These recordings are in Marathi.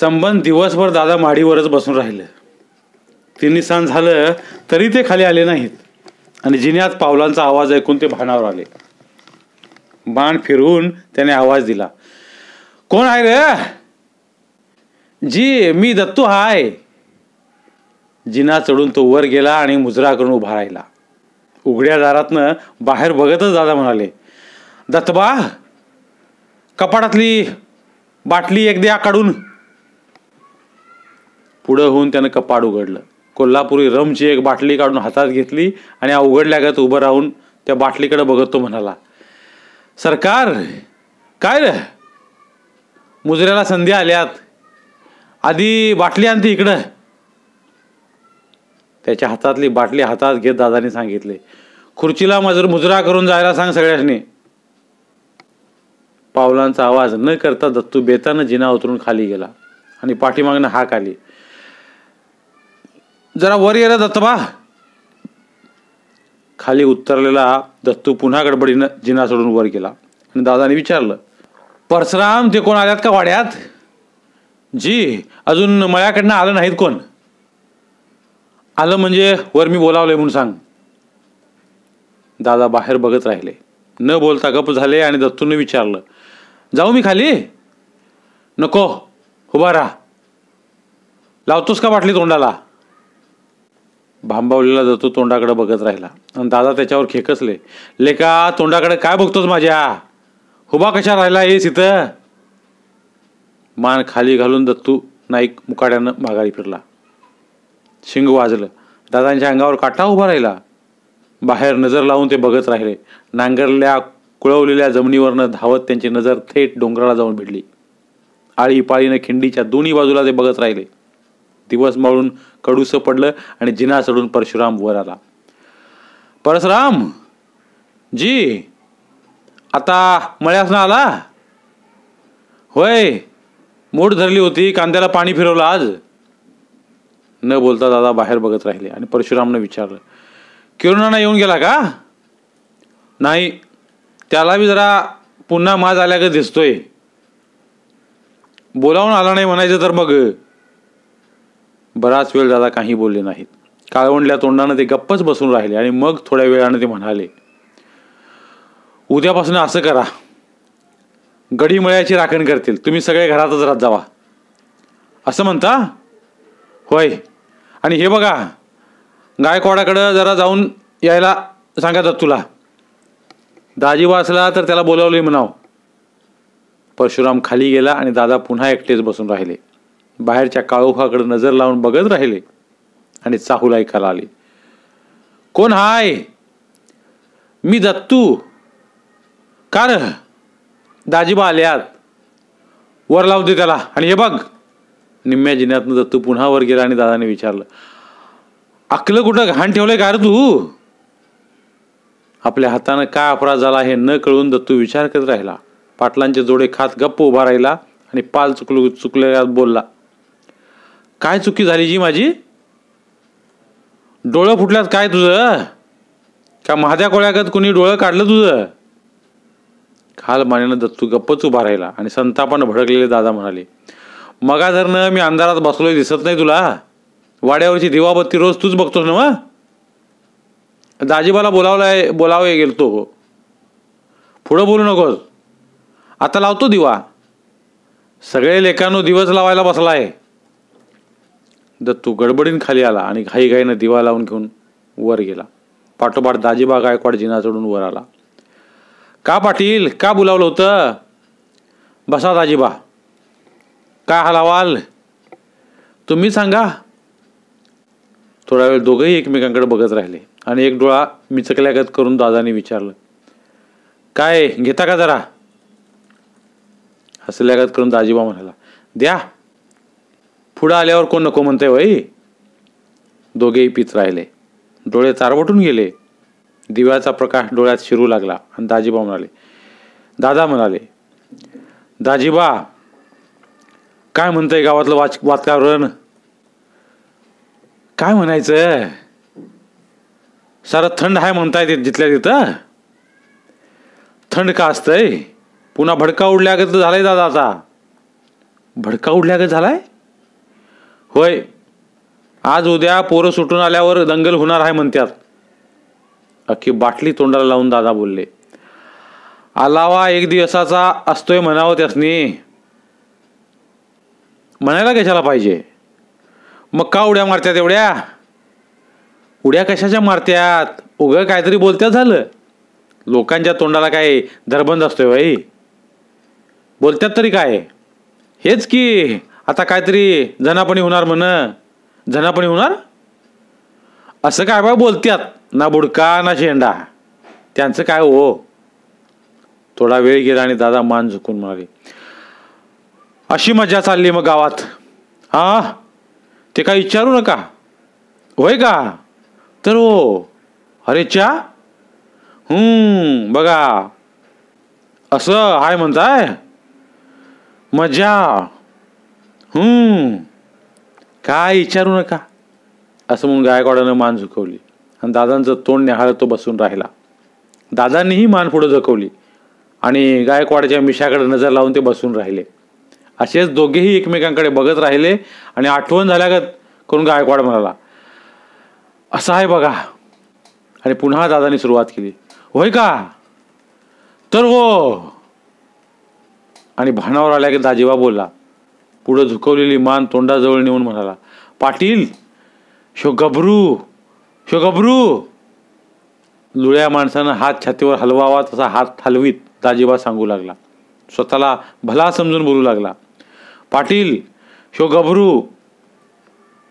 संबंध दिवसभर दादा माडीवरच बसून राहिलं. तिन्ही सण झालं तरी ते खाली आले नाहीत. आणि जिन्यात पावलांचा आवाज ऐकून ते भानावर आले. बाण फिरवून त्याने आवाज दिला कोण आहे रे? जी मी दत्तू हाय. जिना चढून तो वर गेला आणि मुजरा करून उभा राहिला. उघड्या दारातनं बाहेर बघतच दादा म्हणाले दत्तबा कपाटातली बाटली एक द्या काढून. पुढं होऊन त्यानं कपाट उघडलं. कोल्हापुरी रमची एक बाटली काढून हातात घेतली आणि उघडल्यागत उभं राहून त्या बाटलीकडे बघत तो म्हणाला सरकार काय रे? मुजऱ्याला संधी आल्यात. आधी बाटली आणते इकडं. त्याच्या हातातली बाटली हातात घेत दादाने सांगितले खुर्चीला मजर मुजरा करून जायला सांग सगळ्यांनी. पावलांचा आवाज न करता दत्तू बेतानं जिना उतरून खाली गेला आणि पाठीमागनं हाक आली. जरा वर येला दत्तबा खाली उत्तरलेला दत्तू पुन्हा गडबडीनं जिना सोडून वर गेला. आणि दादाने विचारलं परशुराम ते कोण आल्यात का वाड्यात? जी अजून मळ्याकडनं आलं नाहीत कोण. आलं म्हणजे वर मी बोलावलंय म्हणून सांग. दादा बाहेर बघत राहिले. न बोलता गप झाले आणि दत्तूने विचारलं जाऊ मी खाली? नको उभा राहा. लावतोस का बाटली तोंडाला? भांबावलेला दत्तू तोंडाकडे बघत राहिला. आणि दादा त्याच्यावर खेकसले. लेका तोंडाकडे काय बघतोस माझ्या? हुबा कशा राहिला येस इथं? मान खाली घालून दत्तू नाईक मुकाड्यानं माघारी फिरला. शिंग वाजलं. दादांच्या अंगावर काटा उभा राहिला. बाहेर नजर लावून ते बघत राहिले. नांगरल्या कुळवलेल्या जमिनीवरनं धावत त्यांची नजर थेट डोंगराला जाऊन भिडली. आळीपाळीनं खिंडीच्या दोन्ही बाजूला ते बघत राहिले. दिवस माळून कडूसं पडलं आणि जिना चढून परशुराम वर आला. परशुराम! जी! आता मळ्यासनं आला? होय! मूठ धरली होती कांद्याला पाणी फिरवलं आज. न बोलता दादा बाहेर बघत राहिले आणि परशुरामनं विचारलं किरुणाना येऊन गेला का? नाही त्याला बी जरा पुन्हा माज आल्यागत दिसतोय. बोलावून आला नाही म्हणायचं तर मग. बराच वेळ दादा काही बोलले नाहीत. काळवंडल्या तोंडानं ते गप्पच बसून राहिले आणि मग थोड्या वेळानं ते म्हणाले उद्यापासून असं करा. गडीमळ्याची राखण करतील. तुम्ही सगळे घरातच राहत जावा. असं म्हणता? होय. आणि हे बघा गायकवाडाकडं जरा जाऊन यायला सांगा तुला. दाजी वाचला तर त्याला बोलावले म्हणाव. परशुराम खाली गेला आणि दादा पुन्हा एकटेच बसून राहिले. बाहेरच्या काळोखाकडे नजर लावून बघत राहिले आणि चाहूल ऐकायला आले कोण हाय? मी दत्तू. का दाजीबा आल्यात. वर लावते त्याला आणि हे बघ. निम्म्या जिन्यातनं दत्तू पुन्हा वर गेला आणि दादाने विचारलं अकलं कुठं? घाण ठेवलंय का तू? आपल्या हातानं काय अपराध झाला हे न कळून दत्तू विचार करत राहिला. पाटलांचे जोडे खात गप्प उभा राहिला आणि पाल चुकलो चुकल्यात बोलला काय चुकी झाली जी माझी? डोळं फुटल्यात काय तुझं? का महाद्या कोळ्यागत कुणी डोळं काढलं तुझं? खाल मानेनं दत्तू गप्पच उभा राहिला आणि संतापानं भडकलेले दादा म्हणाले मगा धरणं मी अंधारात बसलोय दिसत नाही तुला. वाड्यावरची दिवाबत्ती रोज तूच बघतोस ना मग? दाजीबाला बोलावलाय बोलावे गेलतो. पुढं बोलू नकोस. आता लावतो दिवा. सगळे लेखानो दिवस लावायला बसलाय. दत्तू गडबडीन खाली आला आणि घाईघाईनं दिवा लावून घेऊन वर गेला. पाठोपाठ दाजीबा गायकवाड जिना चढून वर आला. का पाटील का बोलावलं होतं? बसा दाजीबा. काय हलावाल तुम्ही सांगा. थोडा वेळ दोघंही एकमेकांकडे बघत राहिले आणि एक डोळा मिचकल्यागत करून दादाने विचारलं काय घेता का जरा? हसल्यागत करून दाजीबा म्हणाला द्या. पुढं आल्यावर कोण नको म्हणतंय वई दोघेही पित राहिले. डोळे चारवटून गेले. दिव्याचा प्रकाश डोळ्यात शिरू लागला आणि दाजीबा म्हणाले दादा म्हणाले दाजीबा काय म्हणतंय गावातलं वाच वातावरण काय म्हणायचं? सारं थंड आहे म्हणताय ते जिथल्या तिथं? थंड का असतंय? पुन्हा भडका उडल्यागत झालाय दादा आता. भडका उडल्यागत झालाय? होय. आज उद्या पोरं सुटून आल्यावर दंगल होणार आहे म्हणतात अख्खी बाटली तोंडाला लावून दादा बोलले. आलावा एक दिवसाचा असतोय म्हणावं त्यासनी. म्हणायला कशाला पाहिजे? मग का उड्या मारत्यात एवढ्या? उड्या कशाच्या मारत्यात? उगं काहीतरी बोलत्या झालं. लोकांच्या तोंडाला काय दरबंद असतोय भाई बोलत्यात तरी काय? हेच की. आता काहीतरी जनापणी होणार म्हण. जनापणी होणार? असं काय बा बोलत्यात. ना बुडका ना शेंडा. त्यांचं काय हो? थोडा वेळ गेला आणि दादा मान झुकून म्हणाले अशी मजा चालली मग गावात. हा? ते काय विचारू नका. होय का? तर हो. अरे चा हम्म बघा. असं हाय म्हणताय? मजा. काय विचारू नका. असं म्हणून गायकवाडानं मान झुकवली. आणि दादांचं तोंड निहाळत तो बसून राहिला. दादांनीही मान पुढं झुकवली. आणि गायकवाडाच्या मिशाकडे नजर लावून ते बसून राहिले. असेच दोघेही एकमेकांकडे बघत राहिले आणि आठवण झाल्यागत करून गायकवाड म्हणाला असं आहे बघा. आणि पुन्हा दादांनी सुरुवात केली होय का? तर हो. आणि भानावर आल्या की दाजीबा बोलला पुढं झुकवलेली मान तोंडाजवळ नेऊन म्हणाला पाटील शो गबरू शो गबरू. लुळ्या माणसानं हात छातीवर हलवावा तसा हात हलवीत दाजीबा सांगू लागला. स्वतःला भला समजून बोलू लागला. पाटील शो गबरू.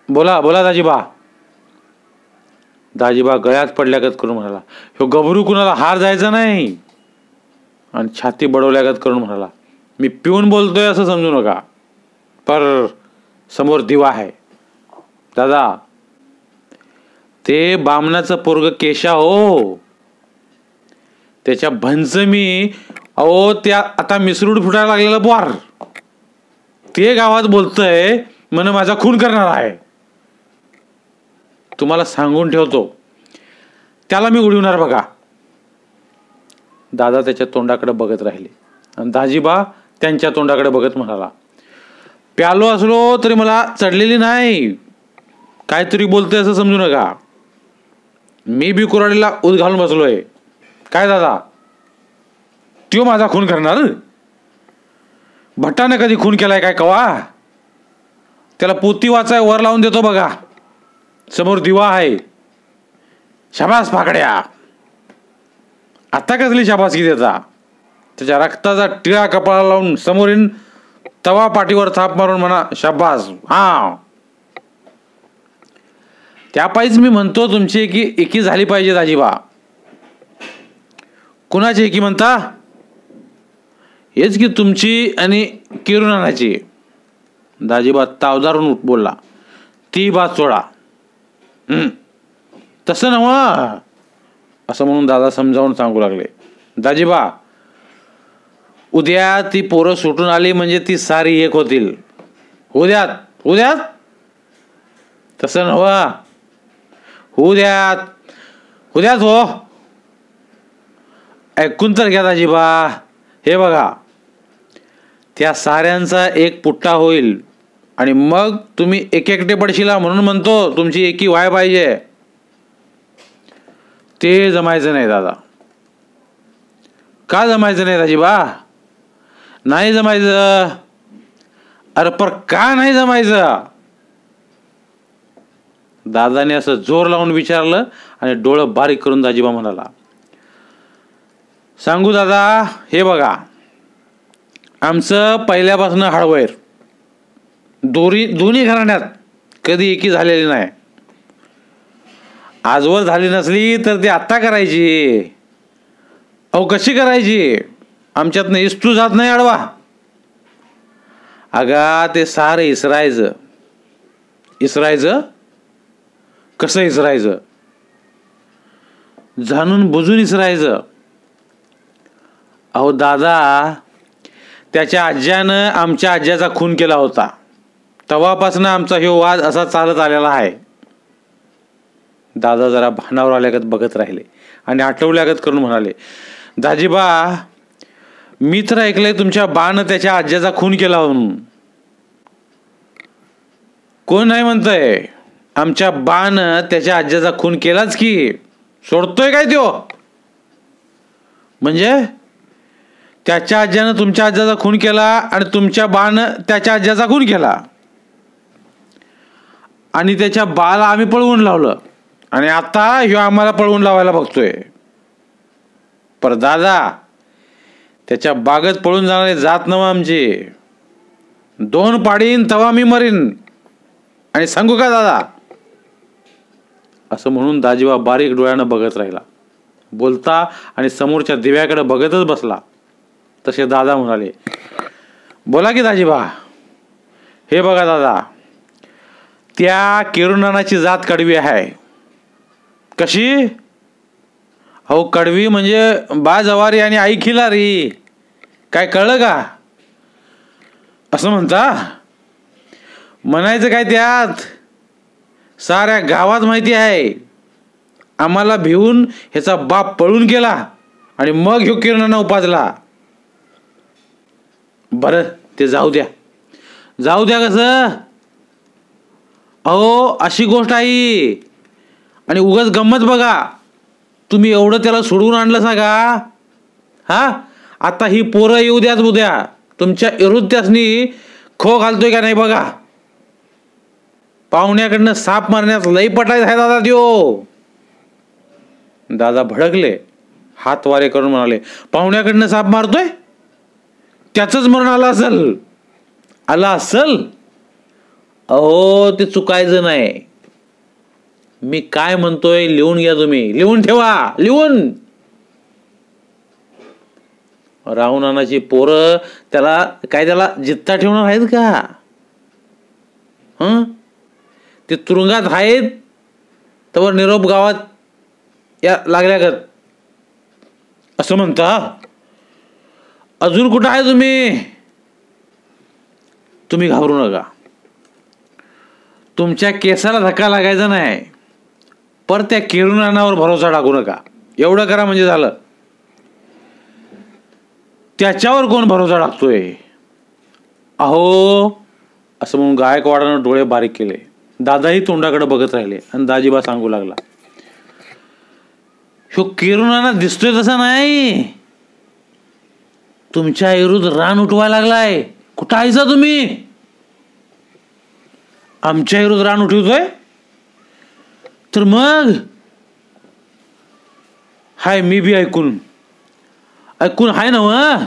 बोला बोला दाजीबा. दाजीबा गळ्यात पडल्यागत करून म्हणाला ह्यो गबरू कुणाला हार जायचा नाही. आणि छाती बडवल्यागत करून म्हणाला मी पिऊन बोलतोय असं समजू नका. पर समोर दिवा आहे. दादा ते बामणाचं पोरग केशा हो. त्याच्या भंच मी अहो त्या आता मिसरूड फुटायला लागलेलं बोर. ते गावात बोलतंय म्हण माझा खून करणार आहे. तुम्हाला सांगून ठेवतो. त्याला मी उडवणार बघा. दादा त्याच्या तोंडाकडे बघत राहिले. आणि दाजीबा त्यांच्या तोंडाकडे बघत म्हणाला प्यालो असलो तरी मला चढलेली नाही. काहीतरी बोलतोय असं समजू नका. मी बी कुराडीला उद घालून बसलोय. काय दादा? त्यो माझा खून करणार? भट्टाने कधी खून केलाय काय कवा? त्याला पोती वाचाय वर लावून देतो बघा. समोर दिवा आहे. शाबास फाकड्या. आता कसली शाबासकी देता? त्याच्या रक्ताचा टिळा कपाळा लावून समोरील तवा पाठीवर थाप मारून म्हणा शाबास. हा त्यापायीच मी म्हणतो तुमची एकी एकी झाली पाहिजे दाजीबा कुणाची एकी म्हणता? हेच की तुमची आणि किरुनानाची. दाजीबा तावदारून बोलला ती बात सोडा. तसं नव असं म्हणून दादा समजावून सांगू लागले. दाजीबा उद्या ती पोरं सुटून आली म्हणजे ती सारी एक होतील. उद्यात उद्यात? तसं नव्हा. उद्यात उद्यात हो. ऐकून तर घ्या दाजीबा. हे बघा त्या साऱ्यांचा एक पुट्टा होईल. आणि मग तुम्ही एक एकटे पडशिला म्हणून म्हणतो तुमची एकी वाय पाहिजे. ते जमायचं नाही दादा. का जमायचं नाही दाजीबा? नाही जमायचं. अरे पर का नाही जमायचं? दादाने असं जोर लावून विचारलं आणि डोळं बारीक करून दाजीबा म्हणाला सांगू दादा हे बघा आमचं पहिल्यापासून हळवैर दोरी दोन्ही घराण्यात कधी एकी झालेली नाही. आजवर झाली नसली तर ती आत्ता करायची. अहो कशी करायची? आमच्यातनं इस्तू जात नाही अडवा अगा ते सारं इसरायचं. इसरायचं? कसं इसरायचं? जाणून बुजून इसरायचं. अहो दादा त्याच्या आज्यानं आमच्या आज्याचा खून केला होता. तेव्हापासून आमचा हे वाद असा चालत आलेला आहे. दादा जरा भानावर आल्यागत बघत राहिले आणि आठवल्यागत करून म्हणाले दाजीबा मी तर ऐकलंय तुमच्या बानं त्याच्या आज्याचा खून केला म्हणून. कोण नाही म्हणतंय? आमच्या बाण त्याच्या आज्याचा खून केलाच की. सोडतोय काय त्यो? म्हणजे? त्याच्या आज्यानं तुमच्या आज्याचा खून केला आणि तुमच्या बाण त्याच्या आज्याचा खून केला. आणि त्याच्या बाला आम्ही पळवून लावलं. आणि आता ह्यो आम्हाला पळवून लावायला बघतोय. पर दादा त्याच्या बागत पळून जाणारे जात नव आमची. दोन पाडीन तवा मी मरीन. आणि सांगू का दादा? असं म्हणून दाजीबा बारीक डोळ्यानं बघत राहिला. बोलता आणि समोरच्या दिव्याकडे बघतच बसला. तसे दादा म्हणाले बोला की दाजीबा हे बघा दादा त्या किरुणानाची जात कडवी आहे. कशी? अहो कडवी म्हणजे बा जवारी आणि आई खिलारी. काय कळलं का? असं म्हणता? म्हणायचं काय त्यात? साऱ्या गावात माहिती आहे. आम्हाला भिवून ह्याचा बाप पळून गेला आणि मग ह्यो किरणानं उपाजला. बरं ते जाऊ द्या. जाऊ द्या कसं? अहो अशी गोष्ट आहे. आणि उगाच गंमत बघा. तुम्ही एवढं त्याला सोडवून आणलं सांगा. हा? आता ही पोरं येऊ द्याच उद्या. तुमच्या विरुद्धासनी खो घालतोय का नाही बघा. पाहुण्याकडनं साप मारण्यात लई पटायचं आहे दादा त्यो. दादा भडकले. हात वारे करून म्हणाले पाहुण्याकडनं साप मारतोय? त्याचंच मरण आलं असल. आलं असल? अहो ते चुकायचं नाही. मी काय म्हणतोय लिहून घ्या तुम्ही. लिहून ठेवा. लिहून. रावणाची पोरं त्याला काय त्याला जित्ता ठेवणार आहेत का? हं? ते तुरुंगात आहेत तर निरोप गावात या लागल्या का असं म्हणता? अजून कुठं आहे तुम्ही? तुम्ही घाबरू नका. तुमच्या केसाला धक्का लागायचा नाही. पर त्या किरुणानावर भरोसा टाकू नका. एवढं करा म्हणजे झालं. त्याच्यावर कोण भरोसा टाकतोय? अहो असं म्हणून गायकवाडानं डोळे बारीक केले. दादाही तोंडाकडे बघत राहिले आणि दाजीबा सांगू लागला. ह्यो किरुणाना दिसतोय तसा नाही. तुमच्या विरुद्ध रान उठवायला लागलाय. कुठं आयचा तुम्ही? आमच्या विरुद्ध रान उठवतोय? तर मग? हाय मी बी ऐकून. ऐकून हाय ना मग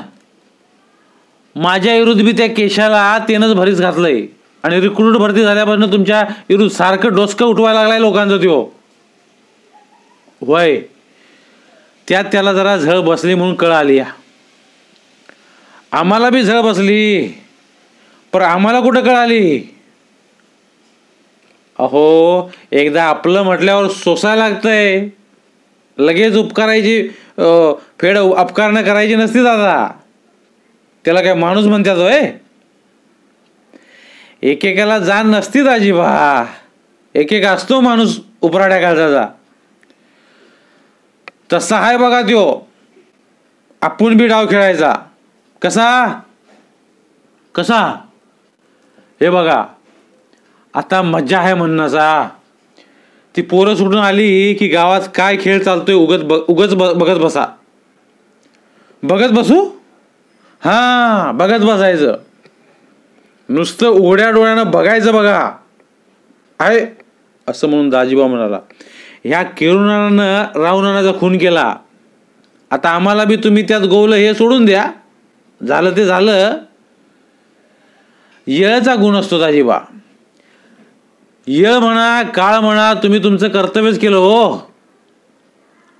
माझ्या विरुद्ध बी त्या केशाला तेनच भरीच घातलंय. आणि रिक्रूट भरती झाल्यापासून तुमच्या विरुद्ध सारखं डोसकं उठवायला लागलाय लोकांचं त्यो. होय. त्यात त्याला जरा झळ बसली म्हणून कळ आली या. आम्हाला बी झळ बसली. पर आम्हाला कुठं कळाली? अहो एकदा आपलं म्हटल्यावर सोसायला लागतंय. लगेच उपकारायची फेड अपकारणं करायची नसती दादा. त्याला काय माणूस म्हणतात होय? एकेकाला जाण नसती अजिबा एक असतो माणूस उपराड्या काळजाचा. तसा आहे बघा त्यो. आपण बी डाव खेळायचा. कसा? कसा? हे बघा. आता मज्जा आहे म्हणण्याचा. ती पोरं सुटून आली की गावात काय खेळ चालतोय उगत ब उगच ब बघत बसा. बघत बसू? हां बघत बसायचं. नुसतं उघड्या डोळ्यानं बघायचं बघा. आहे? असं म्हणून दाजीबा म्हणाला ह्या किरुणानं रावणाचा खून केला. आता आम्हाला बी तुम्ही त्यात गोवलं हे सोडून द्या. झालं ते झालं. येळचा गुण असतो दाजीबा. येळ म्हणा काळ म्हणा तुम्ही तुमचं कर्तव्यच केलं हो.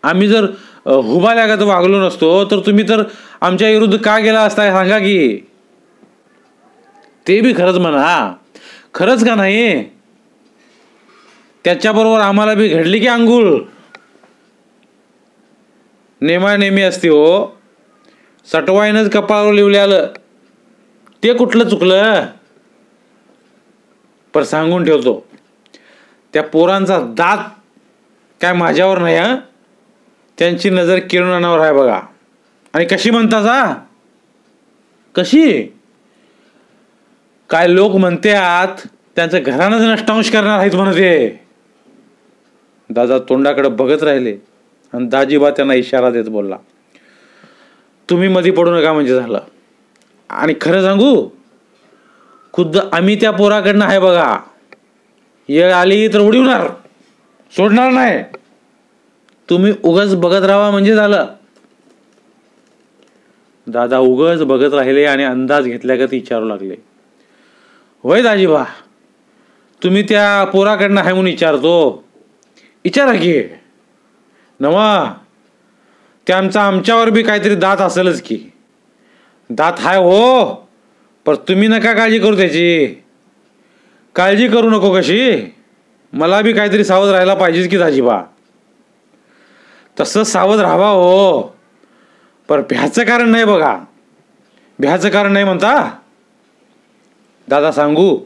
आम्ही जर अ, हुबाल्यागत वागलो नसतो तर तुम्ही तर आमच्या विरुद्ध का गेला असता सांगा की. ते बी खरंच म्हणा खरंच का नाही? त्याच्याबरोबर आम्हाला बी घडली की अंघुळ नेमानेमी असते हो. सटवाईनच कपाळावर लिवले आलं. ते कुठलं चुकलं? पर सांगून ठेवतो. त्या पोरांचा दात काय माझ्यावर नाही हा? त्यांची नजर किरणानावर आहे बघा. आणि कशी म्हणता जा कशी? काय लोक म्हणते आत त्यांचं घरानंच नष्टांश करणार आहेत म्हणते दादा तोंडाकडे बघत राहिले आणि दाजीबा त्यांना इशारा देत बोलला तुम्ही मध्ये पडू नका म्हणजे झालं. आणि खरं सांगू खुद्द आम्ही त्या पोराकडनं आहे बघा. येळ आली तर उडी होणार सोडणार नाही. तुम्ही उगच बघत राहा म्हणजे झालं. दादा उगच बघत राहिले आणि अंदाज घेतल्यागत विचारू लागले. होय दाजीबा तुम्ही त्या पोराकडनं आहे म्हणून विचारतो. विचारा की. नवा ते आमचा आमच्यावर बी काहीतरी दात असेलच की. दात हाय हो पर तुम्ही नका काळजी करू त्याची. काळजी करू नको कशी? मला बी काहीतरी सावध राहायला पाहिजेच की दाजीबा. तसं सावध राहावा हो. पर भ्याचं कारण नाही बघा. भ्याचं कारण नाही म्हणता? दादा सांगू.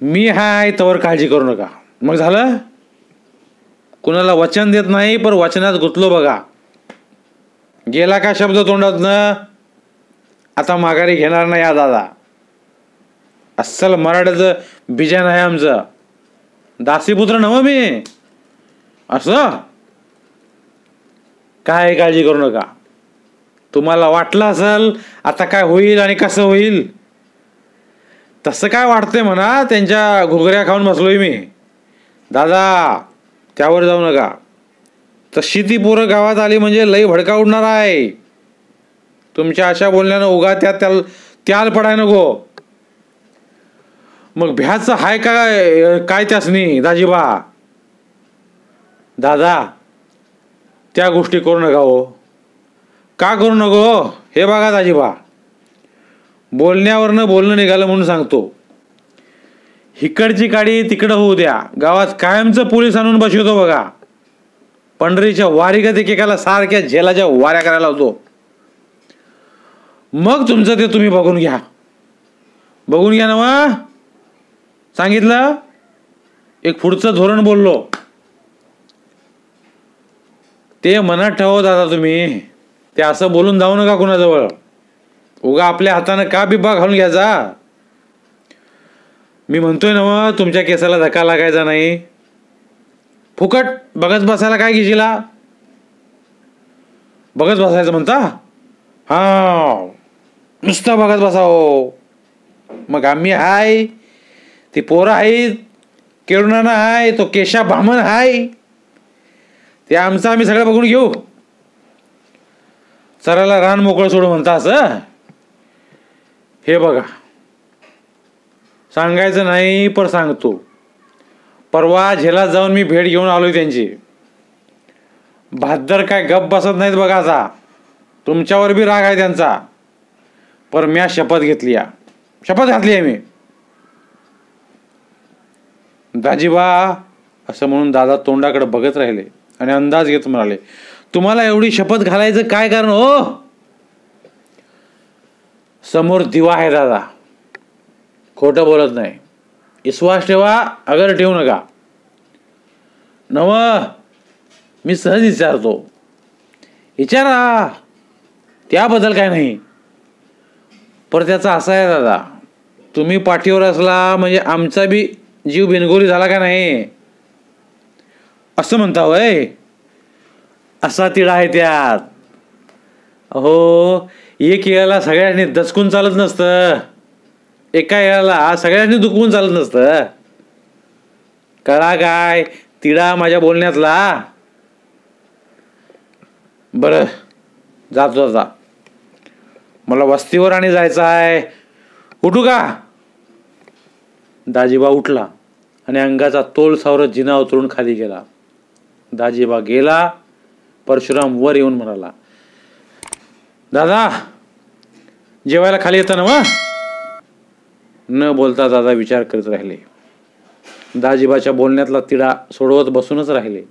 मी हाय तवर काळजी करू नका. मग झालं? कुणाला वचन देत नाही पण वचनात गुंतलो बघा. गेला का शब्द तोंडातनं? आता माघारी घेणार नाही हा दादा. अस्सल मराठ्याचं बिजन आहे आमचं दासीपुत्र नव मी. असं? काय काळजी करू नका. तुम्हाला वाटलं असेल आता काय होईल आणि कसं होईल? तसं काय वाटतंय म्हणा त्यांच्या घुगऱ्या खाऊन बसलोय मी. दादा त्यावर जाऊ नका. तशी ती पोरं गावात आली म्हणजे लई भडका उडणार आहे. तुमच्या अशा बोलण्यानं उगा त्या त्याल त्याल पडाय नको. मग भ्याचं हाय काय काय त्यासनी दाजीबा? दादा त्या गोष्टी करू नका हो. का करू नको हो? हे? बघा दाजीबा. बोलण्यावरनं बोलणं निघालं म्हणून सांगतो. हिकडची काडी तिकडं होऊ द्या. गावात कायमचं पोलीस आणून बसवतो बघा. पंढरीच्या वारीगत एकेकाला सारख्या झेलाच्या वाऱ्या करायला होतो मग तुमचं ते तुम्ही बघून घ्या. बघून घ्या ना वा सांगितलं? एक पुढचं धोरण बोललो. ते मनात ठेवत दादा तुम्ही. ते असं बोलून जाऊ नका कुणाजवळ. उगा आपल्या हातानं का बिब्बा घालून घ्यायचा? मी म्हणतोय ना मग तुमच्या केसाला धक्का लागायचा नाही. फुकट बघत बसायला काय घेशीला? बघत बसायचं म्हणता? हा नुसतं बघत बसाव. मग आम्ही हाय. ती पोरं आहेत केळुनाना आहे तो केशा भामन आहे ते आमचं आम्ही सगळं बघून घेऊ. चराला रान मोकळं सोडू म्हणता असं. हे बघा. सांगायचं नाही पण सांगतो. परवा झेला जाऊन मी भेट घेऊन आलो त्यांची. भाद्दर काय गप बसत नाहीत बघा आता तुमच्यावर बी राग आहे त्यांचा. पर म्या शपथ घेतली या. शपथ घातली आहे मी. दाजीबा असं म्हणून दादा तोंडाकडे बघत राहिले आणि अंदाज घेत म्हणाले तुम्हाला एवढी शपथ घालायचं काय कारण हो? समोर दिवा आहे दादा. खोटं बोलत नाही. विश्वास ठेवा अगर ठेवू नका. नव मी सहज विचारतो. विचारा. त्याबद्दल काय नाही. पर त्याचा असा आहे दादा तुम्ही पाठीवर असला म्हणजे आमचा बी जीव बिनगोरी झाला का नाही? असं म्हणता वय असा तिढा आहे त्यात. हो एक येळाला सगळ्यांनी दचकून चालत नसतं. एका येळाला सगळ्यांनी दुखवून चालत नसतं. कळा काय? तिडा माझ्या बोलण्यातला. बरं जातो आता मला वस्तीवर आणि जायचं आहे. उठू का? दाजीबा उठला. आणि अंगाचा तोल सावरत जिना उतरून खाली गेला. दाजीबा गेला परशुराम वर येऊन म्हणाला दादा जेवायला खाली येतं ना वा? न बोलता दादा विचार करत राहिले. दाजीबाच्या बोलण्यातला तिढा सोडवत बसूनच राहिले.